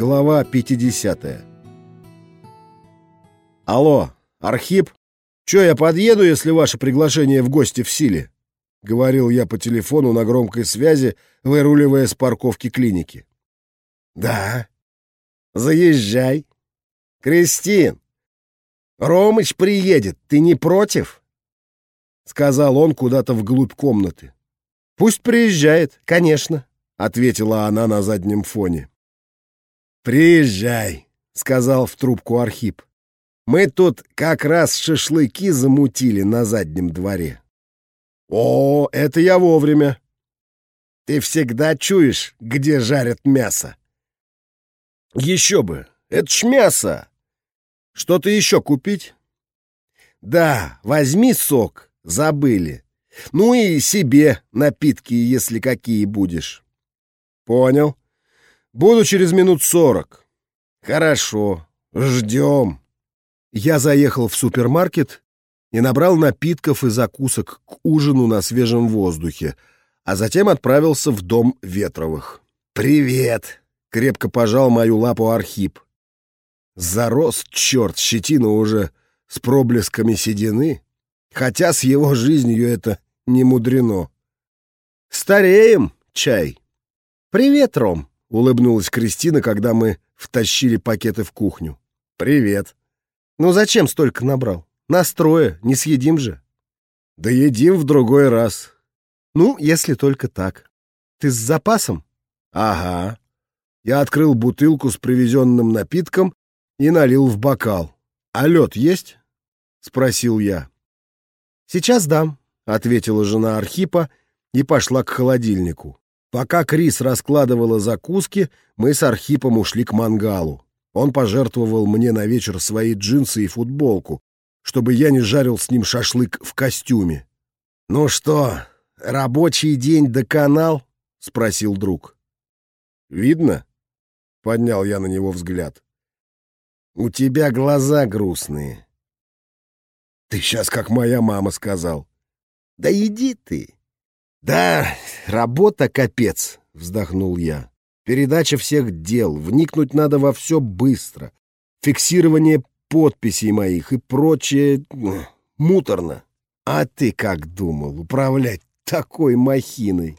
Глава 50 «Алло, Архип? Чё, я подъеду, если ваше приглашение в гости в силе?» — говорил я по телефону на громкой связи, выруливая с парковки клиники. «Да. Заезжай. Кристин, Ромыч приедет, ты не против?» — сказал он куда-то вглубь комнаты. «Пусть приезжает, конечно», — ответила она на заднем фоне. «Приезжай», — сказал в трубку Архип. «Мы тут как раз шашлыки замутили на заднем дворе». «О, это я вовремя». «Ты всегда чуешь, где жарят мясо?» «Еще бы! Это ж мясо! Что-то еще купить?» «Да, возьми сок, забыли. Ну и себе напитки, если какие будешь». «Понял. Буду через минут сорок. Хорошо, ждем. Я заехал в супермаркет и набрал напитков и закусок к ужину на свежем воздухе, а затем отправился в дом Ветровых. «Привет!» — крепко пожал мою лапу Архип. Зарос, черт, щетина уже с проблесками седины, хотя с его жизнью это не мудрено. «Стареем, чай!» «Привет, Ром!» — улыбнулась Кристина, когда мы втащили пакеты в кухню. «Привет». «Ну зачем столько набрал? Настроя, не съедим же». «Да едим в другой раз». «Ну, если только так. Ты с запасом?» «Ага». Я открыл бутылку с привезенным напитком и налил в бокал. «А лед есть?» — спросил я. «Сейчас дам», — ответила жена Архипа и пошла к холодильнику. Пока Крис раскладывала закуски, мы с Архипом ушли к мангалу. Он пожертвовал мне на вечер свои джинсы и футболку, чтобы я не жарил с ним шашлык в костюме. «Ну что, рабочий день до канал?» — спросил друг. «Видно?» — поднял я на него взгляд. «У тебя глаза грустные». «Ты сейчас как моя мама сказал». «Да иди ты!» «Да, работа капец», — вздохнул я. «Передача всех дел, вникнуть надо во все быстро. Фиксирование подписей моих и прочее муторно. А ты как думал управлять такой махиной?»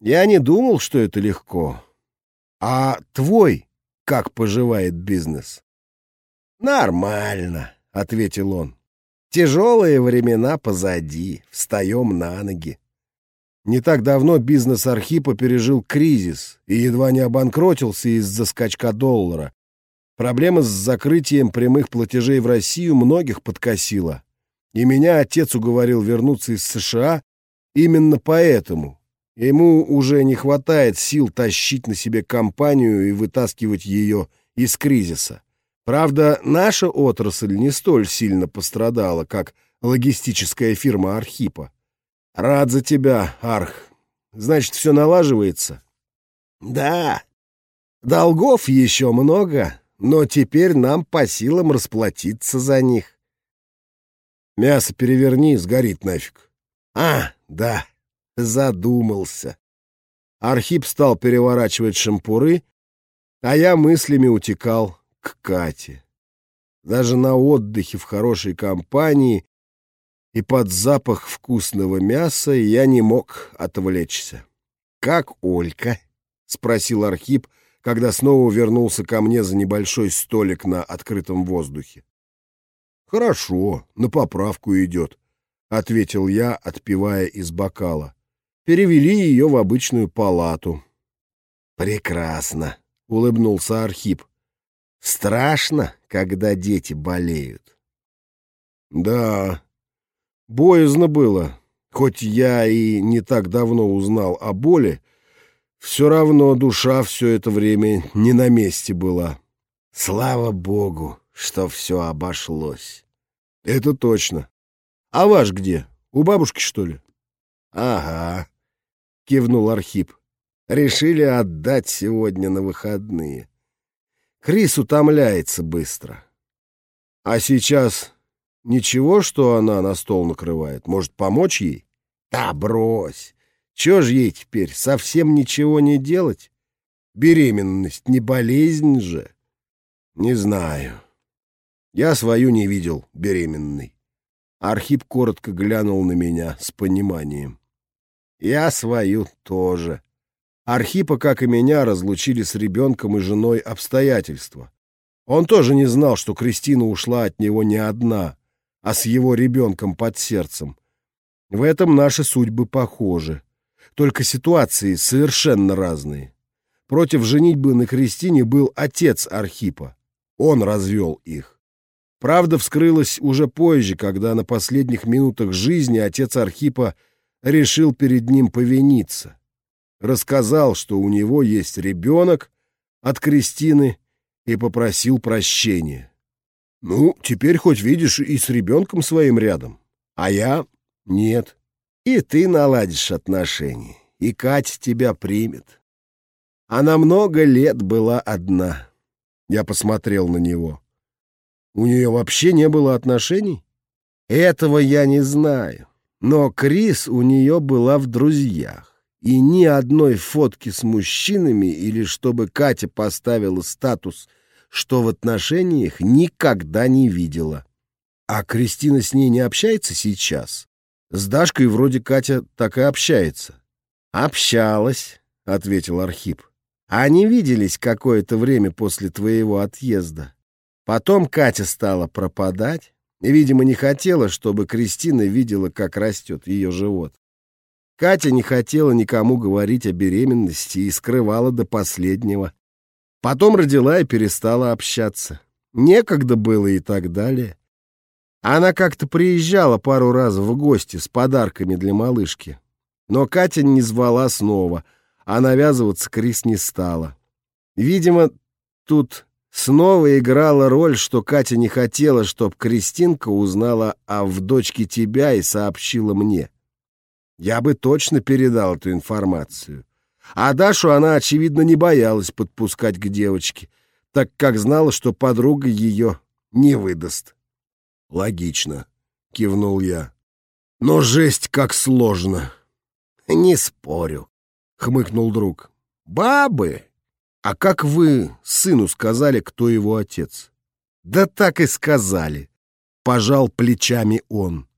«Я не думал, что это легко. А твой как поживает бизнес?» «Нормально», — ответил он. «Тяжелые времена позади, встаем на ноги. Не так давно бизнес Архипа пережил кризис и едва не обанкротился из-за скачка доллара. Проблема с закрытием прямых платежей в Россию многих подкосила. И меня отец уговорил вернуться из США именно поэтому. Ему уже не хватает сил тащить на себе компанию и вытаскивать ее из кризиса. Правда, наша отрасль не столь сильно пострадала, как логистическая фирма Архипа. Рад за тебя, Арх. Значит, все налаживается? Да. Долгов еще много, но теперь нам по силам расплатиться за них. Мясо переверни, сгорит нафиг. А, да, задумался. Архип стал переворачивать шампуры, а я мыслями утекал к Кате. Даже на отдыхе в хорошей компании и под запах вкусного мяса я не мог отвлечься. «Как Олька?» — спросил Архип, когда снова вернулся ко мне за небольшой столик на открытом воздухе. «Хорошо, на поправку идет», — ответил я, отпивая из бокала. Перевели ее в обычную палату. «Прекрасно», — улыбнулся Архип. «Страшно, когда дети болеют». «Да, Боязно было. Хоть я и не так давно узнал о боли, все равно душа все это время не на месте была. Слава богу, что все обошлось. Это точно. А ваш где? У бабушки, что ли? Ага, кивнул Архип. Решили отдать сегодня на выходные. Крис утомляется быстро. А сейчас Ничего, что она на стол накрывает? Может, помочь ей? Да брось! Чё ж ей теперь, совсем ничего не делать? Беременность не болезнь же. Не знаю. Я свою не видел беременной. Архип коротко глянул на меня с пониманием. Я свою тоже. Архипа, как и меня, разлучили с ребенком и женой обстоятельства. Он тоже не знал, что Кристина ушла от него не одна, а с его ребенком под сердцем. В этом наши судьбы похожи. Только ситуации совершенно разные. Против женитьбы на Кристине был отец Архипа. Он развел их. Правда вскрылась уже позже, когда на последних минутах жизни отец Архипа решил перед ним повиниться. Рассказал, что у него есть ребенок от Кристины и попросил прощения. Ну, теперь хоть видишь и с ребенком своим рядом. А я — нет. И ты наладишь отношения, и Катя тебя примет. Она много лет была одна. Я посмотрел на него. У нее вообще не было отношений? Этого я не знаю. Но Крис у нее была в друзьях. И ни одной фотки с мужчинами или чтобы Катя поставила статус, что в отношениях никогда не видела. А Кристина с ней не общается сейчас? С Дашкой вроде Катя так и общается. «Общалась», — ответил Архип. «Они виделись какое-то время после твоего отъезда. Потом Катя стала пропадать и, видимо, не хотела, чтобы Кристина видела, как растет ее живот. Катя не хотела никому говорить о беременности и скрывала до последнего. Потом родила и перестала общаться. Некогда было и так далее. Она как-то приезжала пару раз в гости с подарками для малышки. Но Катя не звала снова, а навязываться Крис не стала. Видимо, тут снова играла роль, что Катя не хотела, чтоб Кристинка узнала о в дочке тебя и сообщила мне. Я бы точно передал эту информацию. А Дашу она, очевидно, не боялась подпускать к девочке, так как знала, что подруга ее не выдаст. «Логично», — кивнул я. «Но жесть как сложно». «Не спорю», — хмыкнул друг. «Бабы! А как вы сыну сказали, кто его отец?» «Да так и сказали», — пожал плечами он.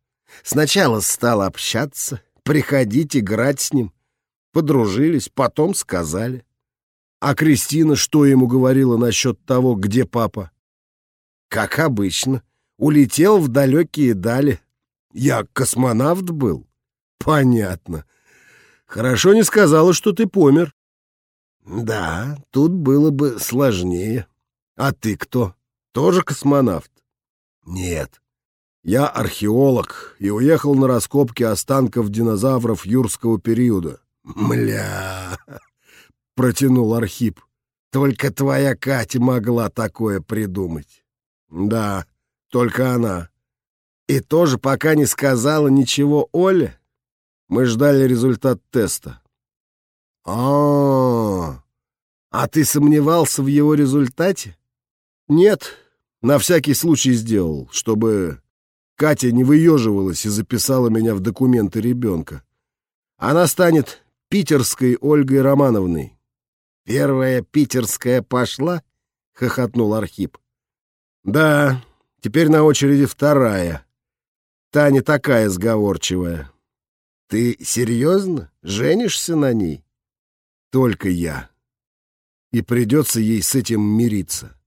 «Сначала стал общаться, приходить играть с ним. Подружились, потом сказали». «А Кристина что ему говорила насчет того, где папа?» «Как обычно», улетел в далекие дали. Я космонавт был? Понятно. Хорошо не сказала, что ты помер. Да, тут было бы сложнее. А ты кто? Тоже космонавт? Нет. Я археолог и уехал на раскопки останков динозавров юрского периода. Мля, протянул Архип. Только твоя Катя могла такое придумать. Да, только она. И тоже пока не сказала ничего Оле. Мы ждали результат теста. А, -а, -а. ты сомневался в его результате? Нет, на всякий случай сделал, чтобы Катя не выеживалась и записала меня в документы ребенка. Она станет питерской Ольгой Романовной. Первая питерская пошла? — хохотнул Архип. Да, Теперь на очереди вторая. Та не такая сговорчивая. Ты серьезно? Женишься на ней? Только я. И придется ей с этим мириться.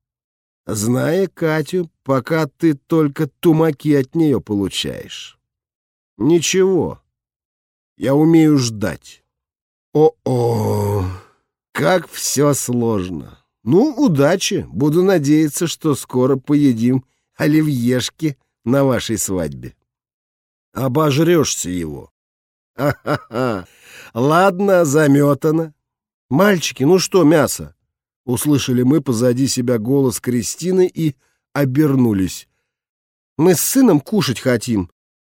Зная Катю, пока ты только тумаки от нее получаешь. Ничего. Я умею ждать. О-о, как все сложно. Ну, удачи. Буду надеяться, что скоро поедим оливьешки на вашей свадьбе. Обожрешься его. Ха-ха-ха. Ладно, заметано. Мальчики, ну что, мясо? Услышали мы позади себя голос Кристины и обернулись. Мы с сыном кушать хотим.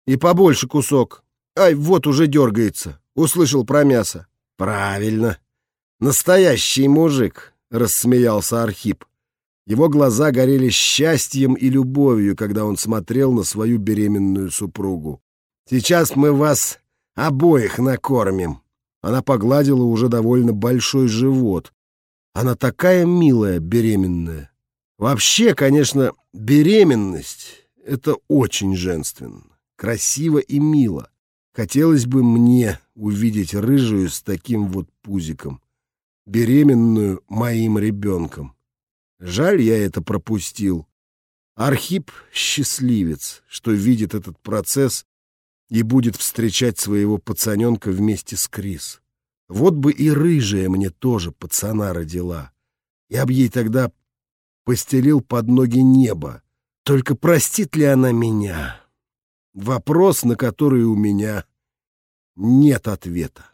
И побольше кусок. Ай, вот уже дергается. Услышал про мясо. Правильно. Настоящий мужик, рассмеялся Архип. Его глаза горели счастьем и любовью, когда он смотрел на свою беременную супругу. «Сейчас мы вас обоих накормим». Она погладила уже довольно большой живот, Она такая милая, беременная. Вообще, конечно, беременность — это очень женственно, красиво и мило. Хотелось бы мне увидеть рыжую с таким вот пузиком, беременную моим ребенком. Жаль, я это пропустил. Архип — счастливец, что видит этот процесс и будет встречать своего пацаненка вместе с Крис. Вот бы и рыжая мне тоже пацана родила. Я б ей тогда постелил под ноги небо. Только простит ли она меня? Вопрос, на который у меня нет ответа.